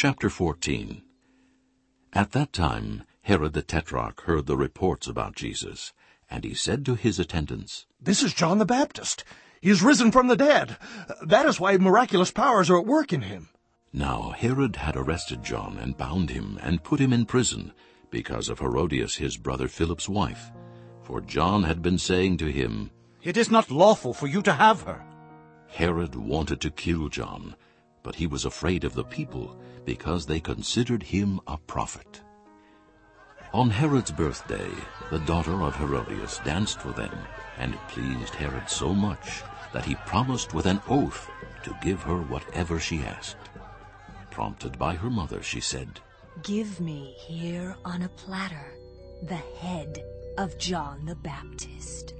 Chapter 14 At that time Herod the Tetrarch heard the reports about Jesus, and he said to his attendants, This is John the Baptist. He is risen from the dead. That is why miraculous powers are at work in him. Now Herod had arrested John and bound him and put him in prison because of Herodias his brother Philip's wife. For John had been saying to him, It is not lawful for you to have her. Herod wanted to kill John, but he was afraid of the people because they considered him a prophet. On Herod's birthday, the daughter of Herodias danced for them, and it pleased Herod so much that he promised with an oath to give her whatever she asked. Prompted by her mother, she said, Give me here on a platter the head of John the Baptist.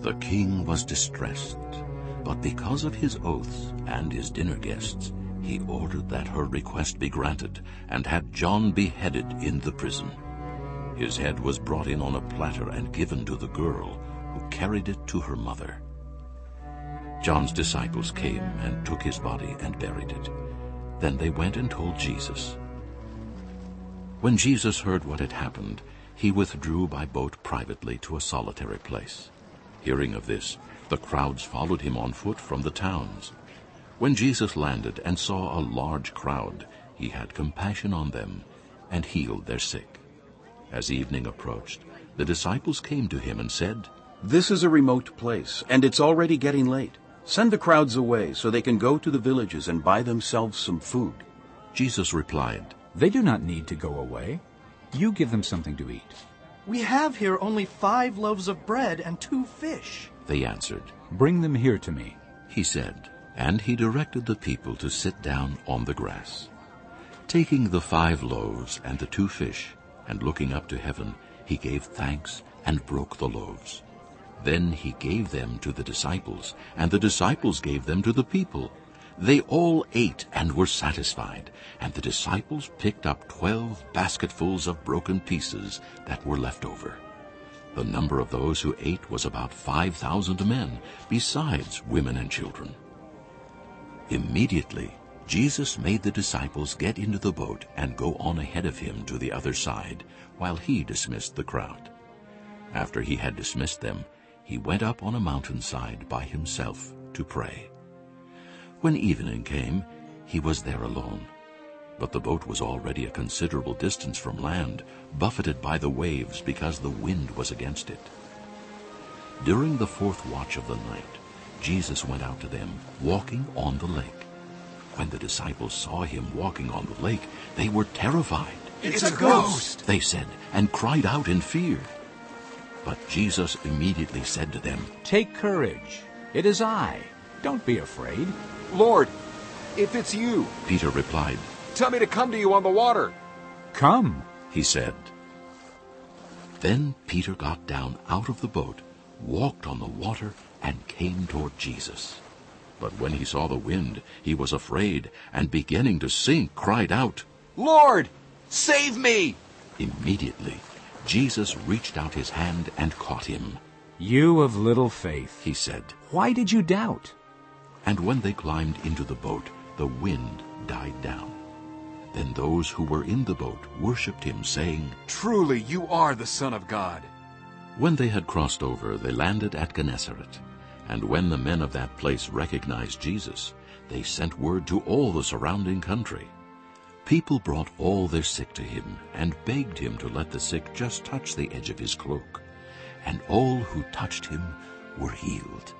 The king was distressed, but because of his oaths and his dinner guests, he ordered that her request be granted and had John beheaded in the prison. His head was brought in on a platter and given to the girl, who carried it to her mother. John's disciples came and took his body and buried it. Then they went and told Jesus. When Jesus heard what had happened, he withdrew by boat privately to a solitary place. Hearing of this, the crowds followed him on foot from the towns. When Jesus landed and saw a large crowd, he had compassion on them and healed their sick. As evening approached, the disciples came to him and said, This is a remote place, and it's already getting late. Send the crowds away so they can go to the villages and buy themselves some food. Jesus replied, They do not need to go away. You give them something to eat. We have here only five loaves of bread and two fish. They answered, Bring them here to me. He said, and he directed the people to sit down on the grass. Taking the five loaves and the two fish, and looking up to heaven, he gave thanks and broke the loaves. Then he gave them to the disciples, and the disciples gave them to the people. They all ate and were satisfied, and the disciples picked up twelve basketfuls of broken pieces that were left over. The number of those who ate was about five thousand men, besides women and children. Immediately Jesus made the disciples get into the boat and go on ahead of him to the other side, while he dismissed the crowd. After he had dismissed them, he went up on a mountainside by himself to pray. When evening came, he was there alone. But the boat was already a considerable distance from land, buffeted by the waves because the wind was against it. During the fourth watch of the night, Jesus went out to them, walking on the lake. When the disciples saw him walking on the lake, they were terrified. It's a ghost, they said, and cried out in fear. But Jesus immediately said to them, Take courage. It is I. Don't be afraid. Lord, if it's you, Peter replied, tell me to come to you on the water. Come. he said. Then Peter got down out of the boat, walked on the water, and came toward Jesus. But when he saw the wind, he was afraid, and beginning to sink, cried out. Lord, save me! Immediately Jesus reached out his hand and caught him. You of little faith. He said, Why did you doubt? And when they climbed into the boat, the wind died down. Then those who were in the boat worshipped him, saying, Truly, you are the Son of God. When they had crossed over, they landed at Gennesaret. And when the men of that place recognized Jesus, they sent word to all the surrounding country. People brought all their sick to him and begged him to let the sick just touch the edge of his cloak. And all who touched him were healed.